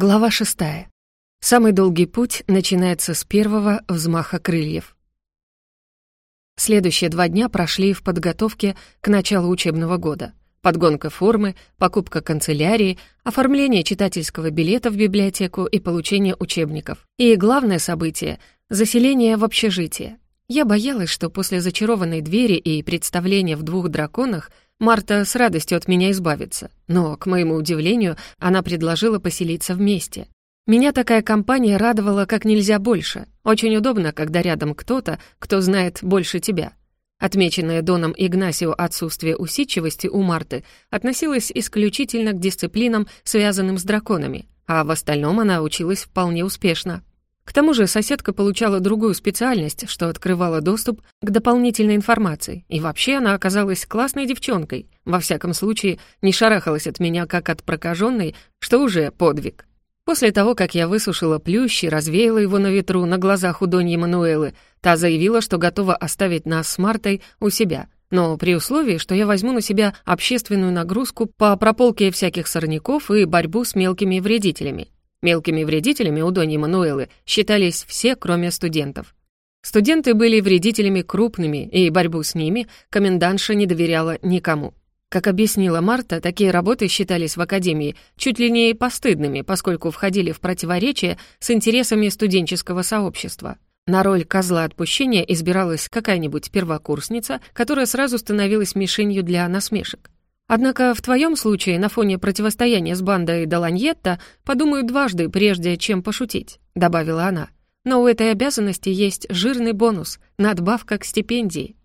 Глава шестая. Самый долгий путь начинается с первого взмаха крыльев. Следующие два дня прошли в подготовке к началу учебного года. Подгонка формы, покупка канцелярии, оформление читательского билета в библиотеку и получение учебников. И главное событие — заселение в общежитие. Я боялась, что после зачарованной двери и представления в двух драконах — Марта с радостью от меня избавится, но, к моему удивлению, она предложила поселиться вместе. Меня такая компания радовала как нельзя больше. Очень удобно, когда рядом кто-то, кто знает больше тебя. Отмеченное Доном Игнасио отсутствие усидчивости у Марты относилось исключительно к дисциплинам, связанным с драконами, а в остальном она училась вполне успешно. К тому же соседка получала другую специальность, что открывало доступ к дополнительной информации. И вообще она оказалась классной девчонкой. Во всяком случае, не шарахалась от меня как от прокаженной, что уже подвиг. После того, как я высушила плющ и развеяла его на ветру на глазах у Доньи Мануэлы, та заявила, что готова оставить нас с Мартой у себя, но при условии, что я возьму на себя общественную нагрузку по прополке всяких сорняков и борьбу с мелкими вредителями. Мелкими вредителями у Дони Мануэлы считались все, кроме студентов. Студенты были вредителями крупными, и борьбу с ними комендантша не доверяла никому. Как объяснила Марта, такие работы считались в Академии чуть ли не постыдными, поскольку входили в противоречие с интересами студенческого сообщества. На роль козла отпущения избиралась какая-нибудь первокурсница, которая сразу становилась мишенью для насмешек. Однако в твоем случае на фоне противостояния с бандой Даланьетта подумают дважды, прежде чем пошутить», — добавила она. «Но у этой обязанности есть жирный бонус — надбавка к стипендии».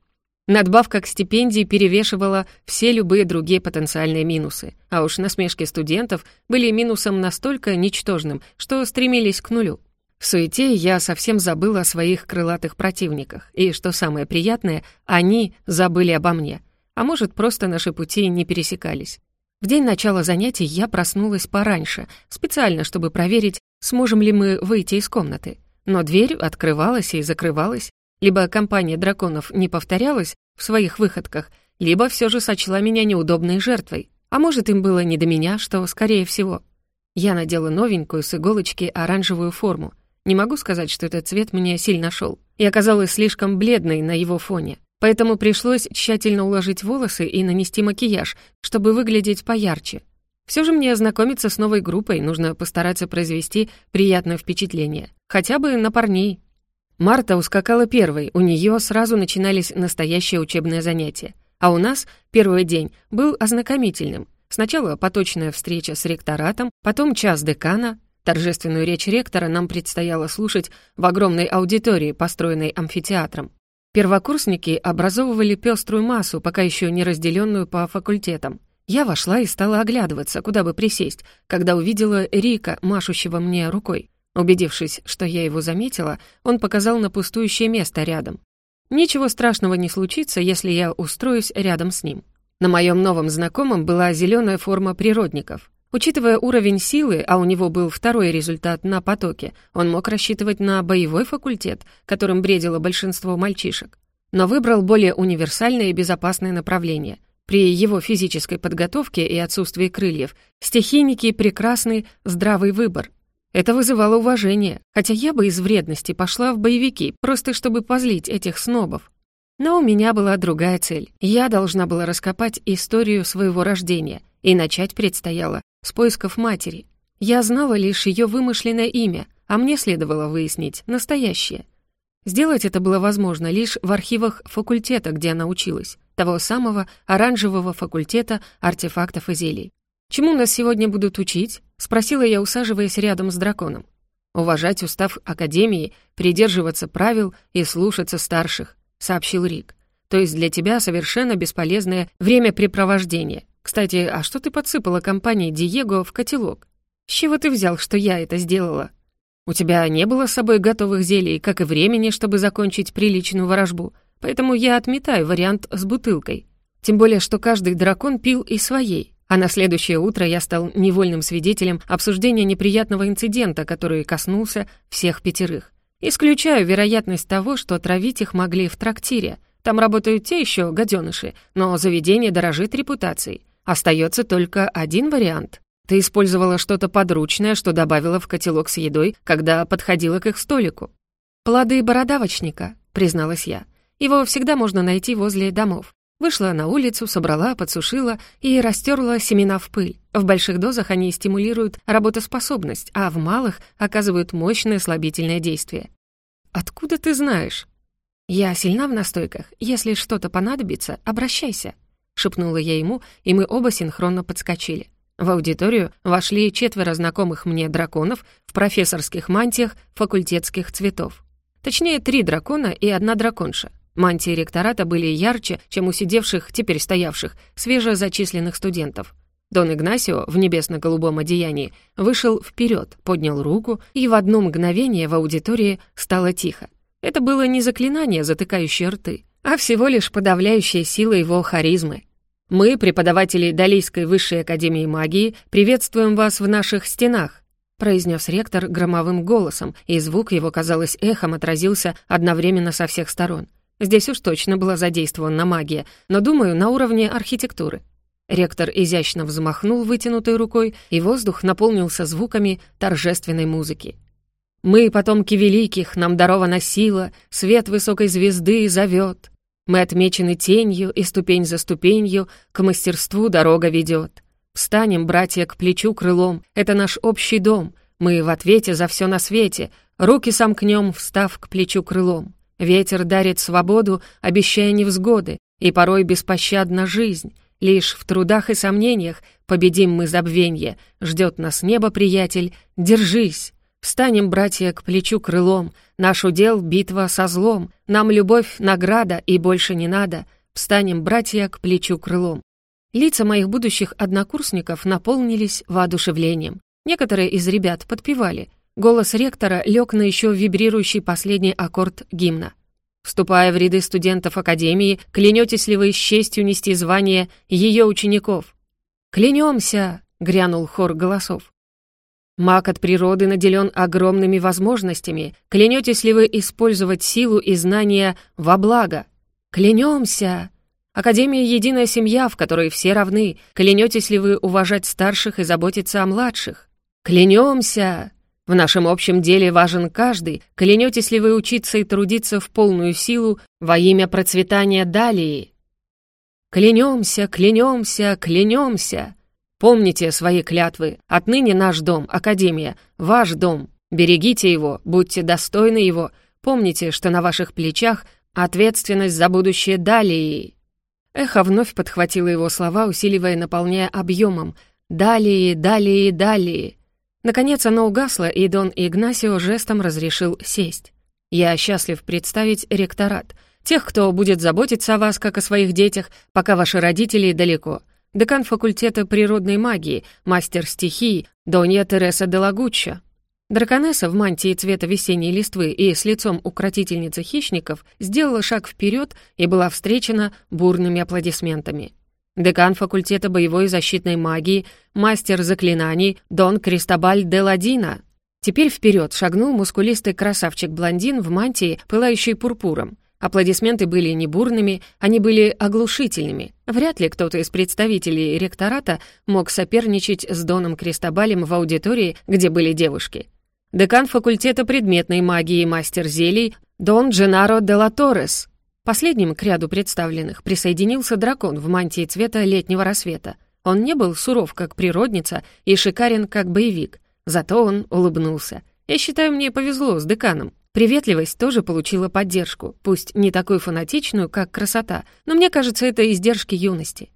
Надбавка к стипендии перевешивала все любые другие потенциальные минусы, а уж насмешки студентов были минусом настолько ничтожным, что стремились к нулю. В суете я совсем забыла о своих крылатых противниках, и, что самое приятное, они забыли обо мне — а может, просто наши пути не пересекались. В день начала занятий я проснулась пораньше, специально, чтобы проверить, сможем ли мы выйти из комнаты. Но дверь открывалась и закрывалась. Либо компания драконов не повторялась в своих выходках, либо все же сочла меня неудобной жертвой. А может, им было не до меня, что скорее всего. Я надела новенькую с иголочки оранжевую форму. Не могу сказать, что этот цвет мне сильно шел. И оказалась слишком бледной на его фоне поэтому пришлось тщательно уложить волосы и нанести макияж, чтобы выглядеть поярче. Все же мне ознакомиться с новой группой, нужно постараться произвести приятное впечатление, хотя бы на парней. Марта ускакала первой, у нее сразу начинались настоящие учебные занятия. А у нас первый день был ознакомительным. Сначала поточная встреча с ректоратом, потом час декана. Торжественную речь ректора нам предстояло слушать в огромной аудитории, построенной амфитеатром. Первокурсники образовывали пеструю массу, пока еще не разделенную по факультетам. Я вошла и стала оглядываться, куда бы присесть, когда увидела Рика, машущего мне рукой. Убедившись, что я его заметила, он показал на пустующее место рядом. Ничего страшного не случится, если я устроюсь рядом с ним. На моем новом знакомом была зеленая форма природников. Учитывая уровень силы, а у него был второй результат на потоке, он мог рассчитывать на боевой факультет, которым бредило большинство мальчишек. Но выбрал более универсальное и безопасное направление. При его физической подготовке и отсутствии крыльев стихийники — прекрасный, здравый выбор. Это вызывало уважение, хотя я бы из вредности пошла в боевики, просто чтобы позлить этих снобов. Но у меня была другая цель. Я должна была раскопать историю своего рождения, и начать предстояло с поисков матери. Я знала лишь ее вымышленное имя, а мне следовало выяснить настоящее. Сделать это было возможно лишь в архивах факультета, где она училась, того самого оранжевого факультета артефактов и зелий. «Чему нас сегодня будут учить?» — спросила я, усаживаясь рядом с драконом. «Уважать устав Академии, придерживаться правил и слушаться старших», — сообщил Рик. «То есть для тебя совершенно бесполезное времяпрепровождение. Кстати, а что ты подсыпала компании Диего в котелок? С чего ты взял, что я это сделала? У тебя не было с собой готовых зелий, как и времени, чтобы закончить приличную ворожбу, поэтому я отметаю вариант с бутылкой. Тем более, что каждый дракон пил и своей. А на следующее утро я стал невольным свидетелем обсуждения неприятного инцидента, который коснулся всех пятерых. Исключаю вероятность того, что отравить их могли в трактире. Там работают те еще гаденыши, но заведение дорожит репутацией. Остается только один вариант. Ты использовала что-то подручное, что добавила в котелок с едой, когда подходила к их столику. «Плоды бородавочника», — призналась я. «Его всегда можно найти возле домов. Вышла на улицу, собрала, подсушила и растерла семена в пыль. В больших дозах они стимулируют работоспособность, а в малых оказывают мощное слабительное действие. «Откуда ты знаешь?» «Я сильна в настойках. Если что-то понадобится, обращайся», — шепнула я ему, и мы оба синхронно подскочили. В аудиторию вошли четверо знакомых мне драконов в профессорских мантиях факультетских цветов. Точнее, три дракона и одна драконша. Мантии ректората были ярче, чем у сидевших, теперь стоявших, свежезачисленных студентов. Дон Игнасио в небесно-голубом одеянии вышел вперед, поднял руку, и в одно мгновение в аудитории стало тихо. Это было не заклинание, затыкающее рты, а всего лишь подавляющая сила его харизмы. Мы, преподаватели Далийской высшей академии магии, приветствуем вас в наших стенах, произнес ректор громовым голосом, и звук его, казалось, эхом отразился одновременно со всех сторон. Здесь уж точно была задействована магия, но, думаю, на уровне архитектуры. Ректор изящно взмахнул вытянутой рукой, и воздух наполнился звуками торжественной музыки. «Мы, потомки великих, нам дарована сила, свет высокой звезды зовет. Мы отмечены тенью, и ступень за ступенью к мастерству дорога ведет. Встанем, братья, к плечу крылом, это наш общий дом. Мы в ответе за все на свете, руки сомкнем, встав к плечу крылом. Ветер дарит свободу, обещая невзгоды, и порой беспощадна жизнь. Лишь в трудах и сомнениях победим мы забвенье. Ждет нас небо, приятель, держись. Встанем, братья, к плечу крылом. Наш удел — битва со злом. Нам любовь — награда, и больше не надо. Встанем, братья, к плечу крылом. Лица моих будущих однокурсников наполнились воодушевлением. Некоторые из ребят подпевали — Голос ректора лег на еще вибрирующий последний аккорд гимна. «Вступая в ряды студентов Академии, клянетесь ли вы с честью нести звание ее учеников?» «Клянемся!» — грянул хор голосов. Маг от природы наделен огромными возможностями. Клянетесь ли вы использовать силу и знания во благо? Клянемся! Академия — единая семья, в которой все равны. Клянетесь ли вы уважать старших и заботиться о младших? Клянемся! В нашем общем деле важен каждый, клянетесь ли вы учиться и трудиться в полную силу во имя процветания Далии. Клянемся, клянемся, клянемся. Помните свои клятвы. Отныне наш дом, Академия, ваш дом. Берегите его, будьте достойны его. Помните, что на ваших плечах ответственность за будущее Далии. Эхо вновь подхватило его слова, усиливая, наполняя объемом. «Далее, далее, далее». Наконец оно угасло, и Дон Игнасио жестом разрешил сесть. «Я счастлив представить ректорат. Тех, кто будет заботиться о вас, как о своих детях, пока ваши родители далеко. Декан факультета природной магии, мастер стихий, Донья Тереса де Лагуччо». Драконесса в мантии цвета весенней листвы и с лицом укротительницы хищников сделала шаг вперед и была встречена бурными аплодисментами декан факультета боевой и защитной магии, мастер заклинаний Дон Кристобаль де Ладина. Теперь вперед шагнул мускулистый красавчик-блондин в мантии, пылающей пурпуром. Аплодисменты были не бурными, они были оглушительными. Вряд ли кто-то из представителей ректората мог соперничать с Доном Кристобалем в аудитории, где были девушки. Декан факультета предметной магии и мастер зелий Дон Дженаро де ла Торрес — Последним к ряду представленных присоединился дракон в мантии цвета летнего рассвета. Он не был суров, как природница, и шикарен, как боевик. Зато он улыбнулся. Я считаю, мне повезло с деканом. Приветливость тоже получила поддержку, пусть не такую фанатичную, как красота, но мне кажется, это издержки юности.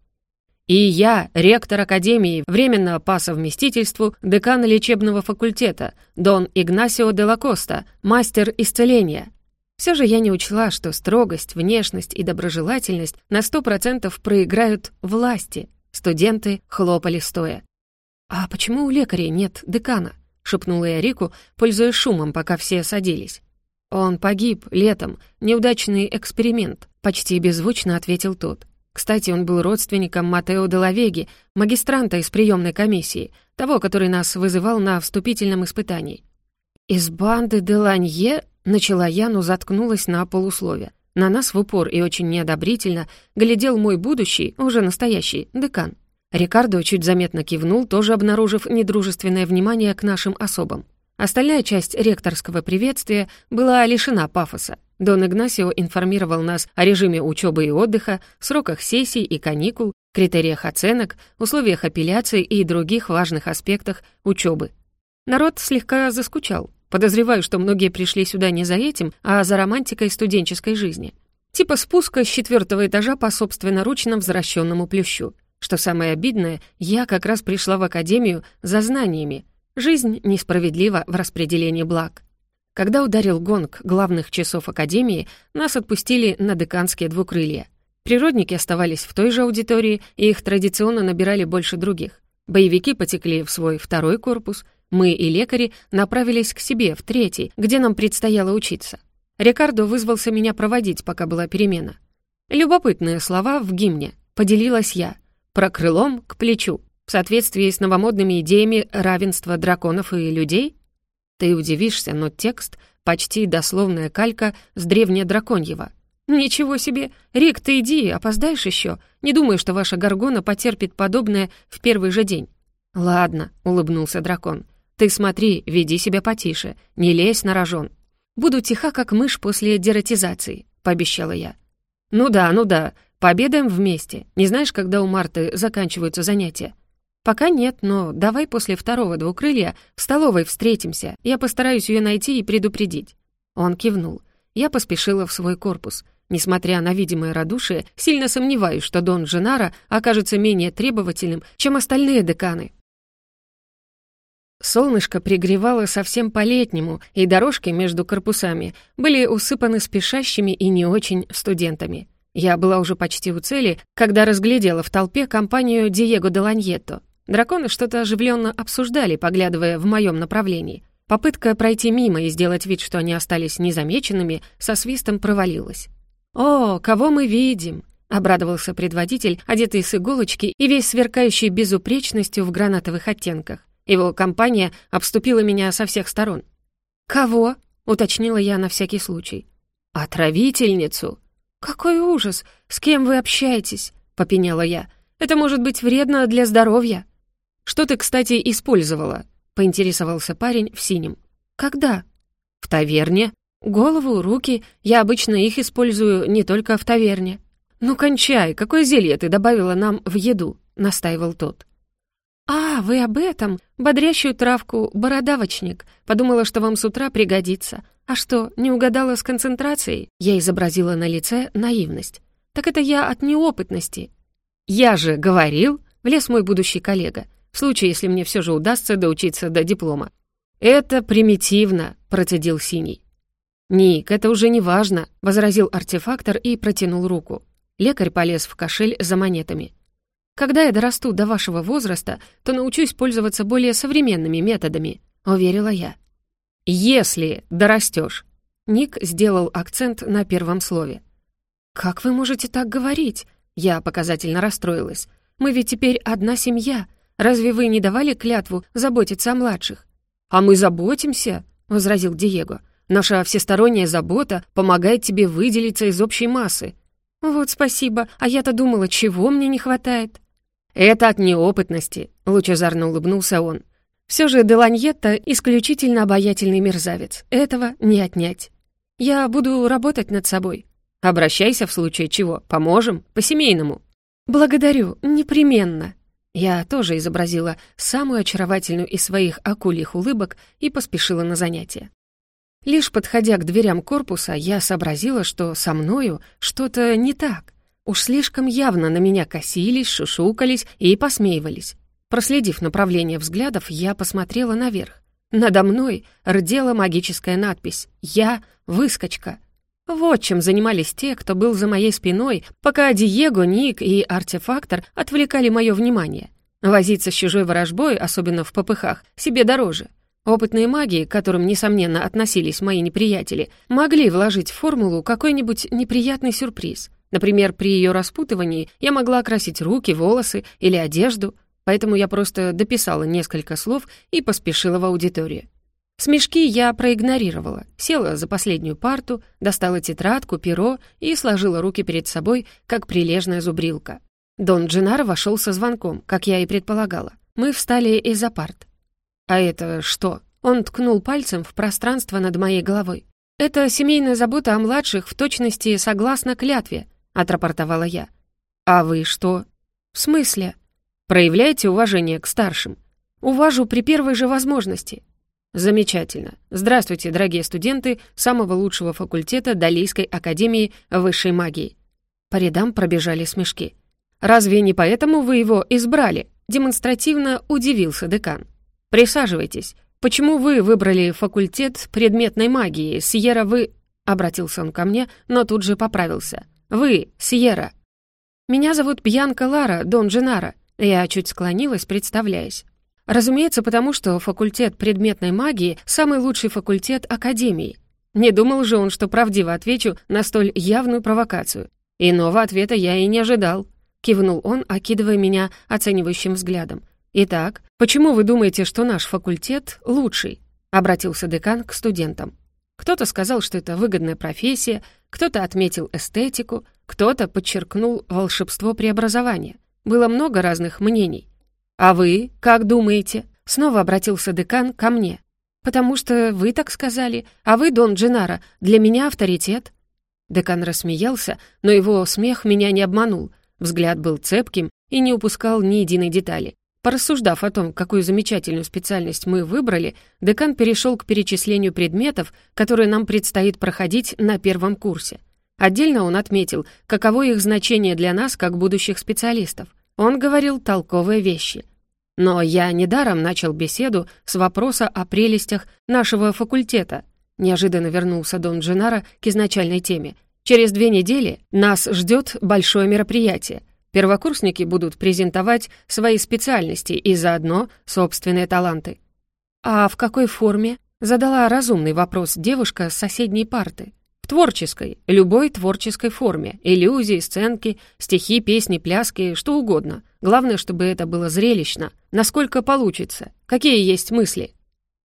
И я, ректор Академии, временно по совместительству декан лечебного факультета, Дон Игнасио де Лакоста, мастер исцеления, все же я не учла, что строгость, внешность и доброжелательность на сто процентов проиграют власти. Студенты хлопали стоя. «А почему у лекарей нет декана?» — шепнула я Рику, пользуясь шумом, пока все садились. «Он погиб летом. Неудачный эксперимент», — почти беззвучно ответил тот. Кстати, он был родственником Матео де Лавеги, магистранта из приемной комиссии, того, который нас вызывал на вступительном испытании. «Из банды де Ланье?» Начала я, но заткнулась на полуслове. На нас в упор и очень неодобрительно глядел мой будущий, уже настоящий, декан. Рикардо чуть заметно кивнул, тоже обнаружив недружественное внимание к нашим особам. Остальная часть ректорского приветствия была лишена пафоса. Дон Игнасио информировал нас о режиме учебы и отдыха, сроках сессий и каникул, критериях оценок, условиях апелляции и других важных аспектах учебы. Народ слегка заскучал. Подозреваю, что многие пришли сюда не за этим, а за романтикой студенческой жизни. Типа спуска с четвертого этажа по собственноручно возвращенному плющу. Что самое обидное, я как раз пришла в академию за знаниями. Жизнь несправедлива в распределении благ. Когда ударил гонг главных часов академии, нас отпустили на деканские двукрылья. Природники оставались в той же аудитории, и их традиционно набирали больше других. Боевики потекли в свой второй корпус, мы и лекари направились к себе, в третий, где нам предстояло учиться. Рикардо вызвался меня проводить, пока была перемена. Любопытные слова в гимне, поделилась я. Про крылом к плечу, в соответствии с новомодными идеями равенства драконов и людей? Ты удивишься, но текст — почти дословная калька с древнедраконьего. «Ничего себе! Рик, ты иди, опоздаешь еще. Не думаю, что ваша горгона потерпит подобное в первый же день». «Ладно», — улыбнулся дракон. «Ты смотри, веди себя потише, не лезь на рожон». «Буду тиха, как мышь после дератизации», — пообещала я. «Ну да, ну да, пообедаем вместе. Не знаешь, когда у Марты заканчиваются занятия?» «Пока нет, но давай после второго двукрылья в столовой встретимся. Я постараюсь ее найти и предупредить». Он кивнул. Я поспешила в свой корпус — Несмотря на видимое радушие, сильно сомневаюсь, что Дон Дженаро окажется менее требовательным, чем остальные деканы. Солнышко пригревало совсем по-летнему, и дорожки между корпусами были усыпаны спешащими и не очень студентами. Я была уже почти у цели, когда разглядела в толпе компанию Диего де Ланьетто. Драконы что-то оживленно обсуждали, поглядывая в моем направлении. Попытка пройти мимо и сделать вид, что они остались незамеченными, со свистом провалилась. «О, кого мы видим!» — обрадовался предводитель, одетый с иголочки и весь сверкающий безупречностью в гранатовых оттенках. Его компания обступила меня со всех сторон. «Кого?» — уточнила я на всякий случай. «Отравительницу!» «Какой ужас! С кем вы общаетесь?» — попеняла я. «Это может быть вредно для здоровья». «Что ты, кстати, использовала?» — поинтересовался парень в синем. «Когда?» «В таверне», Голову, руки, я обычно их использую не только в таверне. «Ну, кончай, какое зелье ты добавила нам в еду?» — настаивал тот. «А, вы об этом? Бодрящую травку «Бородавочник». Подумала, что вам с утра пригодится. А что, не угадала с концентрацией?» Я изобразила на лице наивность. «Так это я от неопытности». «Я же говорил», — влез мой будущий коллега, в случае, если мне все же удастся доучиться до диплома. «Это примитивно», — процедил Синий. «Ник, это уже не важно», — возразил артефактор и протянул руку. Лекарь полез в кошель за монетами. «Когда я дорасту до вашего возраста, то научусь пользоваться более современными методами», — уверила я. «Если дорастешь», — Ник сделал акцент на первом слове. «Как вы можете так говорить?» Я показательно расстроилась. «Мы ведь теперь одна семья. Разве вы не давали клятву заботиться о младших?» «А мы заботимся», — возразил Диего. Наша всесторонняя забота помогает тебе выделиться из общей массы. Вот спасибо, а я-то думала, чего мне не хватает. Это от неопытности, лучезарно улыбнулся он. Все же Деланьетта исключительно обаятельный мерзавец. Этого не отнять. Я буду работать над собой. Обращайся в случае чего, поможем, по-семейному. Благодарю, непременно. Я тоже изобразила самую очаровательную из своих акульих улыбок и поспешила на занятия. Лишь подходя к дверям корпуса, я сообразила, что со мною что-то не так. Уж слишком явно на меня косились, шушукались и посмеивались. Проследив направление взглядов, я посмотрела наверх. Надо мной рдела магическая надпись «Я — выскочка». Вот чем занимались те, кто был за моей спиной, пока Диего, Ник и артефактор отвлекали мое внимание. Возиться с чужой ворожбой, особенно в попыхах, себе дороже. Опытные маги, к которым, несомненно, относились мои неприятели, могли вложить в формулу какой-нибудь неприятный сюрприз. Например, при ее распутывании я могла окрасить руки, волосы или одежду, поэтому я просто дописала несколько слов и поспешила в аудиторию. Смешки я проигнорировала, села за последнюю парту, достала тетрадку, перо и сложила руки перед собой, как прилежная зубрилка. Дон Джинаро вошел со звонком, как я и предполагала. Мы встали из-за парт. «А это что?» Он ткнул пальцем в пространство над моей головой. «Это семейная забота о младших в точности согласно клятве», — отрапортовала я. «А вы что?» «В смысле?» «Проявляйте уважение к старшим». «Уважу при первой же возможности». «Замечательно. Здравствуйте, дорогие студенты самого лучшего факультета Далийской академии высшей магии». По рядам пробежали смешки. «Разве не поэтому вы его избрали?» Демонстративно удивился декан. «Присаживайтесь. Почему вы выбрали факультет предметной магии? Сьерра, вы...» Обратился он ко мне, но тут же поправился. «Вы, Сьерра». «Меня зовут Бьянка Лара, Дон Дженара». Я чуть склонилась, представляясь. Разумеется, потому что факультет предметной магии — самый лучший факультет Академии. Не думал же он, что правдиво отвечу на столь явную провокацию. Иного ответа я и не ожидал. Кивнул он, окидывая меня оценивающим взглядом. «Итак, почему вы думаете, что наш факультет лучший?» Обратился декан к студентам. Кто-то сказал, что это выгодная профессия, кто-то отметил эстетику, кто-то подчеркнул волшебство преобразования. Было много разных мнений. «А вы как думаете?» Снова обратился декан ко мне. «Потому что вы так сказали, а вы, Дон Дженаро, для меня авторитет». Декан рассмеялся, но его смех меня не обманул. Взгляд был цепким и не упускал ни единой детали. Порассуждав о том, какую замечательную специальность мы выбрали, декан перешел к перечислению предметов, которые нам предстоит проходить на первом курсе. Отдельно он отметил, каково их значение для нас, как будущих специалистов. Он говорил толковые вещи. Но я недаром начал беседу с вопроса о прелестях нашего факультета. Неожиданно вернулся Дон Дженаро к изначальной теме. Через две недели нас ждет большое мероприятие. Первокурсники будут презентовать свои специальности и заодно собственные таланты. «А в какой форме?» — задала разумный вопрос девушка с соседней парты. Творческой, любой творческой форме. Иллюзии, сценки, стихи, песни, пляски, что угодно. Главное, чтобы это было зрелищно. Насколько получится. Какие есть мысли?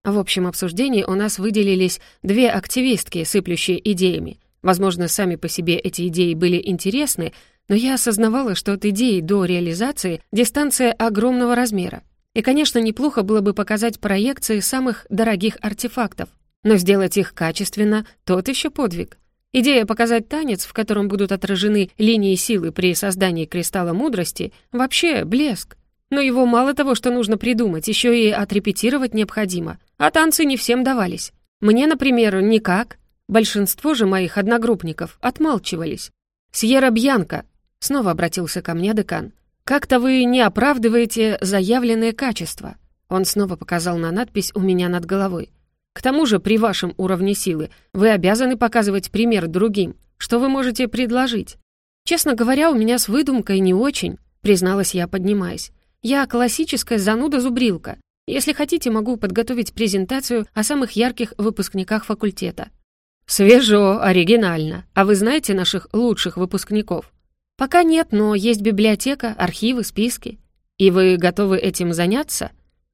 В общем обсуждении у нас выделились две активистки, сыплющие идеями. Возможно, сами по себе эти идеи были интересны, но я осознавала, что от идеи до реализации дистанция огромного размера. И, конечно, неплохо было бы показать проекции самых дорогих артефактов, но сделать их качественно — тот еще подвиг. Идея показать танец, в котором будут отражены линии силы при создании кристалла мудрости, вообще блеск. Но его мало того, что нужно придумать, еще и отрепетировать необходимо. А танцы не всем давались. Мне, например, никак. Большинство же моих одногруппников отмалчивались. «Сьерра Бьянка», — снова обратился ко мне декан, «как-то вы не оправдываете заявленные качества». Он снова показал на надпись у меня над головой. К тому же, при вашем уровне силы вы обязаны показывать пример другим. Что вы можете предложить? Честно говоря, у меня с выдумкой не очень, призналась я, поднимаясь. Я классическая зануда-зубрилка. Если хотите, могу подготовить презентацию о самых ярких выпускниках факультета. Свежо, оригинально. А вы знаете наших лучших выпускников? Пока нет, но есть библиотека, архивы, списки. И вы готовы этим заняться?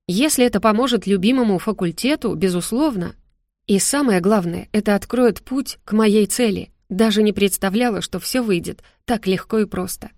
Если это поможет любимому факультету, безусловно. И самое главное, это откроет путь к моей цели. Даже не представляла, что все выйдет так легко и просто.